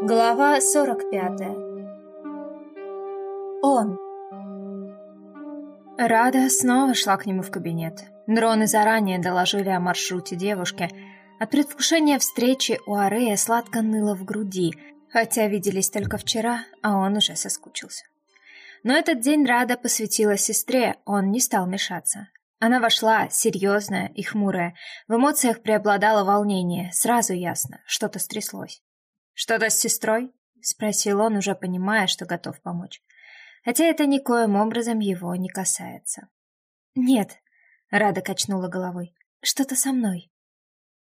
Глава 45 Он Рада снова шла к нему в кабинет. Дроны заранее доложили о маршруте девушки. От предвкушения встречи у Арея сладко ныло в груди, хотя виделись только вчера, а он уже соскучился. Но этот день Рада посвятила сестре, он не стал мешаться. Она вошла, серьезная и хмурая. В эмоциях преобладало волнение, сразу ясно, что-то стряслось. «Что-то с сестрой?» — спросил он, уже понимая, что готов помочь. Хотя это никоим образом его не касается. «Нет», — Рада качнула головой, — «что-то со мной».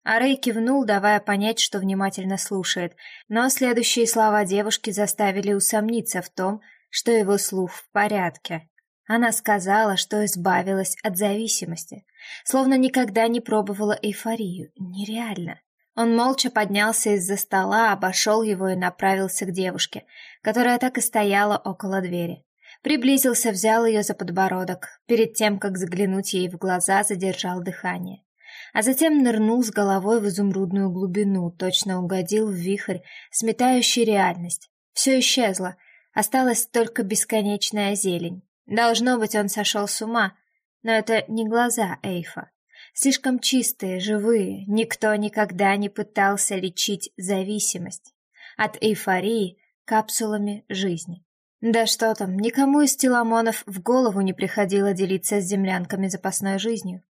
А Рэй кивнул, давая понять, что внимательно слушает, но следующие слова девушки заставили усомниться в том, что его слух в порядке. Она сказала, что избавилась от зависимости, словно никогда не пробовала эйфорию. Нереально. Он молча поднялся из-за стола, обошел его и направился к девушке, которая так и стояла около двери. Приблизился, взял ее за подбородок, перед тем, как заглянуть ей в глаза, задержал дыхание. А затем нырнул с головой в изумрудную глубину, точно угодил в вихрь, сметающий реальность. Все исчезло, осталась только бесконечная зелень. Должно быть, он сошел с ума, но это не глаза Эйфа. Слишком чистые, живые, никто никогда не пытался лечить зависимость. От эйфории капсулами жизни. Да что там, никому из теломонов в голову не приходило делиться с землянками запасной жизнью.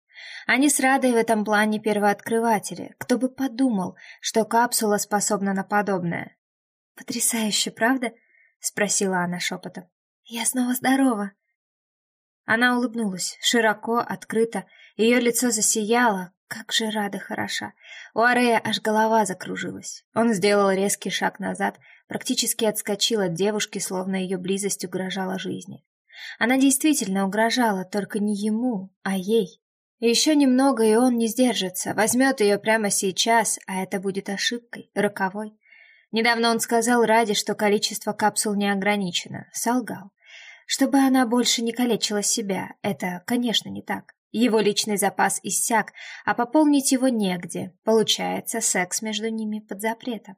Они с Радой в этом плане первооткрыватели. Кто бы подумал, что капсула способна на подобное. «Потрясающе, правда?» — спросила она шепотом. «Я снова здорова». Она улыбнулась, широко, открыто, ее лицо засияло, как же рада хороша. У Арея аж голова закружилась. Он сделал резкий шаг назад, практически отскочил от девушки, словно ее близость угрожала жизни. Она действительно угрожала, только не ему, а ей. Еще немного, и он не сдержится, возьмет ее прямо сейчас, а это будет ошибкой, роковой. Недавно он сказал Раде, что количество капсул не ограничено, солгал. Чтобы она больше не калечила себя, это, конечно, не так. Его личный запас иссяк, а пополнить его негде. Получается, секс между ними под запретом.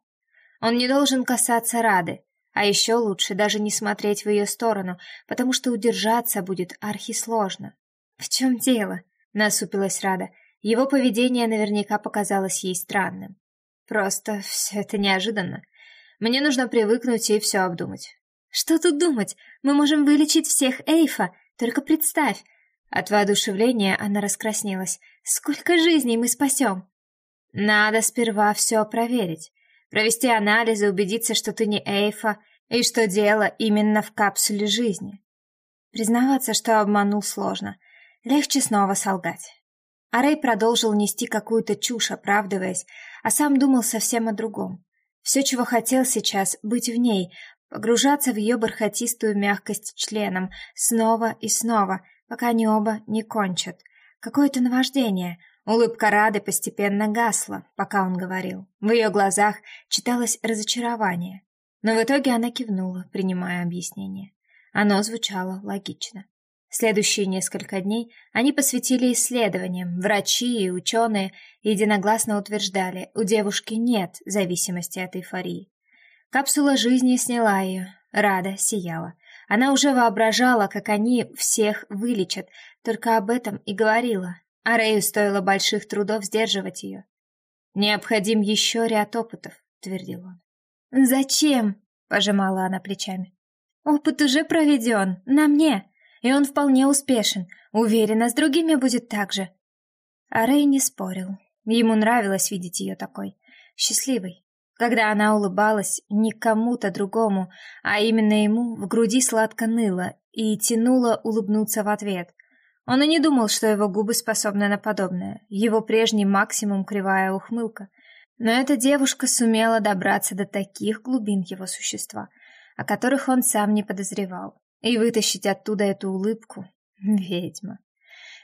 Он не должен касаться Рады, а еще лучше даже не смотреть в ее сторону, потому что удержаться будет архисложно. «В чем дело?» — насупилась Рада. Его поведение наверняка показалось ей странным. «Просто все это неожиданно. Мне нужно привыкнуть и все обдумать». «Что тут думать? Мы можем вылечить всех Эйфа. Только представь, от воодушевления она раскраснелась. «Сколько жизней мы спасем?» «Надо сперва все проверить. Провести анализы, убедиться, что ты не Эйфа, и что дело именно в капсуле жизни. Признаваться, что обманул, сложно. Легче снова солгать». А Рэй продолжил нести какую-то чушь, оправдываясь, а сам думал совсем о другом. Все, чего хотел сейчас, быть в ней, погружаться в ее бархатистую мягкость членом, снова и снова — пока они оба не кончат. Какое-то наваждение. Улыбка Рады постепенно гасла, пока он говорил. В ее глазах читалось разочарование. Но в итоге она кивнула, принимая объяснение. Оно звучало логично. Следующие несколько дней они посвятили исследованиям. Врачи и ученые единогласно утверждали, у девушки нет зависимости от эйфории. Капсула жизни сняла ее. Рада сияла. Она уже воображала, как они всех вылечат, только об этом и говорила. А Рэю стоило больших трудов сдерживать ее. «Необходим еще ряд опытов», — твердил он. «Зачем?» — пожимала она плечами. «Опыт уже проведен, на мне, и он вполне успешен. Уверена, с другими будет так же». А Рэй не спорил. Ему нравилось видеть ее такой, счастливой. Когда она улыбалась не кому-то другому, а именно ему, в груди сладко ныло и тянуло улыбнуться в ответ. Он и не думал, что его губы способны на подобное. Его прежний максимум кривая ухмылка. Но эта девушка сумела добраться до таких глубин его существа, о которых он сам не подозревал, и вытащить оттуда эту улыбку. Ведьма.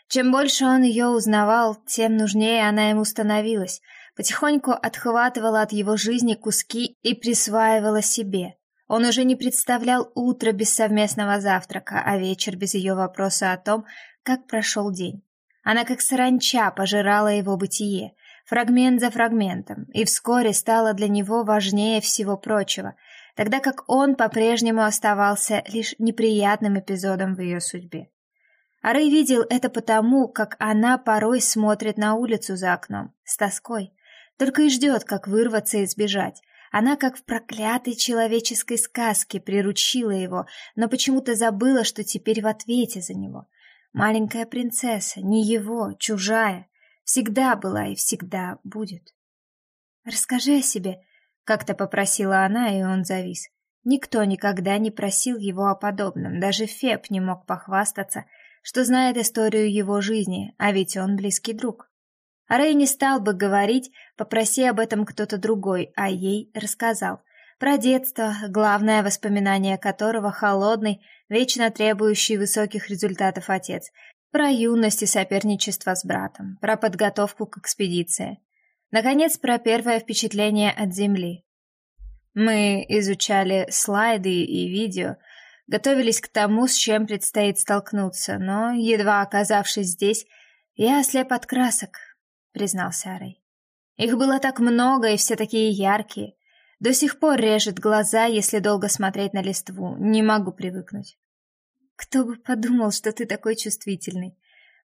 Чем больше он ее узнавал, тем нужнее она ему становилась — потихоньку отхватывала от его жизни куски и присваивала себе. Он уже не представлял утро без совместного завтрака, а вечер без ее вопроса о том, как прошел день. Она как саранча пожирала его бытие, фрагмент за фрагментом, и вскоре стало для него важнее всего прочего, тогда как он по-прежнему оставался лишь неприятным эпизодом в ее судьбе. А Рэй видел это потому, как она порой смотрит на улицу за окном, с тоской, только и ждет, как вырваться и сбежать. Она, как в проклятой человеческой сказке, приручила его, но почему-то забыла, что теперь в ответе за него. Маленькая принцесса, не его, чужая, всегда была и всегда будет. «Расскажи о себе», — как-то попросила она, и он завис. Никто никогда не просил его о подобном, даже Феб не мог похвастаться — что знает историю его жизни, а ведь он близкий друг. А Рэй не стал бы говорить, попроси об этом кто-то другой, а ей рассказал. Про детство, главное воспоминание которого холодный, вечно требующий высоких результатов отец, про юность и соперничество с братом, про подготовку к экспедиции. Наконец, про первое впечатление от Земли. Мы изучали слайды и видео, готовились к тому, с чем предстоит столкнуться, но, едва оказавшись здесь, я ослеп от красок, признался Рэй. Их было так много и все такие яркие. До сих пор режет глаза, если долго смотреть на листву. Не могу привыкнуть. Кто бы подумал, что ты такой чувствительный,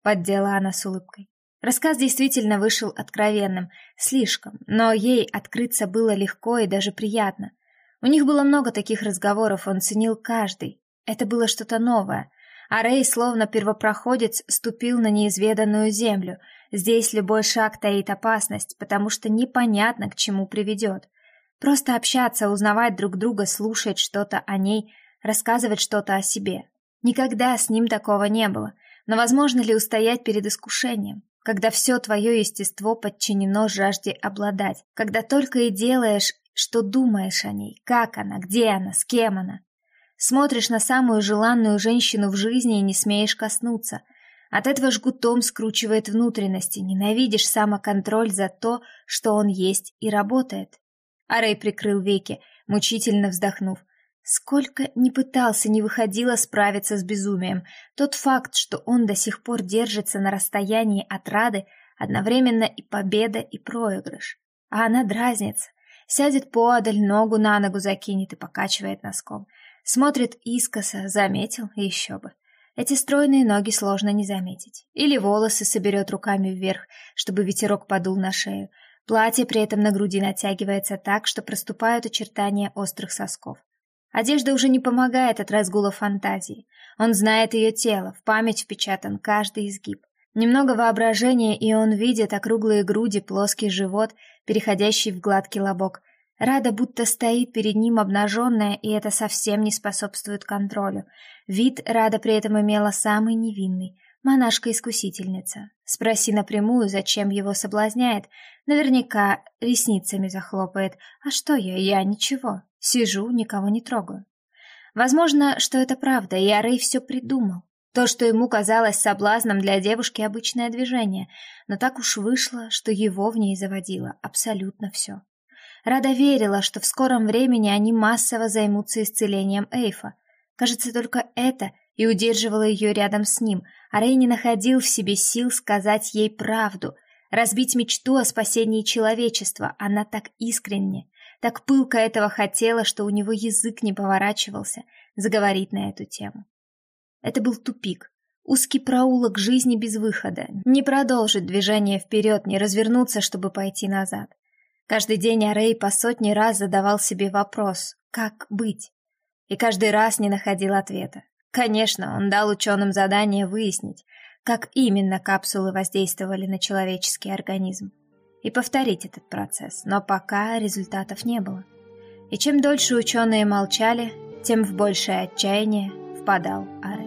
поддела она с улыбкой. Рассказ действительно вышел откровенным, слишком, но ей открыться было легко и даже приятно. У них было много таких разговоров, он ценил каждый. Это было что-то новое. А Рэй, словно первопроходец, ступил на неизведанную землю. Здесь любой шаг таит опасность, потому что непонятно, к чему приведет. Просто общаться, узнавать друг друга, слушать что-то о ней, рассказывать что-то о себе. Никогда с ним такого не было. Но возможно ли устоять перед искушением? Когда все твое естество подчинено жажде обладать, когда только и делаешь что думаешь о ней, как она, где она, с кем она. Смотришь на самую желанную женщину в жизни и не смеешь коснуться. От этого жгутом скручивает внутренности, ненавидишь самоконтроль за то, что он есть и работает. Арей прикрыл веки, мучительно вздохнув. Сколько ни пытался, не выходило справиться с безумием. Тот факт, что он до сих пор держится на расстоянии от Рады, одновременно и победа, и проигрыш. А она дразнится, Сядет поодаль, ногу на ногу закинет и покачивает носком. Смотрит искоса, заметил, еще бы. Эти стройные ноги сложно не заметить. Или волосы соберет руками вверх, чтобы ветерок подул на шею. Платье при этом на груди натягивается так, что проступают очертания острых сосков. Одежда уже не помогает от разгула фантазии. Он знает ее тело, в память впечатан каждый изгиб. Немного воображения, и он видит округлые груди, плоский живот, переходящий в гладкий лобок. Рада будто стоит перед ним обнаженная, и это совсем не способствует контролю. Вид Рада при этом имела самый невинный. Монашка-искусительница. Спроси напрямую, зачем его соблазняет. Наверняка ресницами захлопает. А что я? Я ничего. Сижу, никого не трогаю. Возможно, что это правда, и Арей все придумал. То, что ему казалось соблазном для девушки, обычное движение, но так уж вышло, что его в ней заводило абсолютно все. Рада верила, что в скором времени они массово займутся исцелением Эйфа. Кажется, только это и удерживало ее рядом с ним, а Рей не находил в себе сил сказать ей правду, разбить мечту о спасении человечества. Она так искренне, так пылко этого хотела, что у него язык не поворачивался заговорить на эту тему. Это был тупик. Узкий проулок жизни без выхода. Не продолжить движение вперед, не развернуться, чтобы пойти назад. Каждый день Арей по сотни раз задавал себе вопрос «Как быть?» И каждый раз не находил ответа. Конечно, он дал ученым задание выяснить, как именно капсулы воздействовали на человеческий организм, и повторить этот процесс, но пока результатов не было. И чем дольше ученые молчали, тем в большее отчаяние впадал Арей.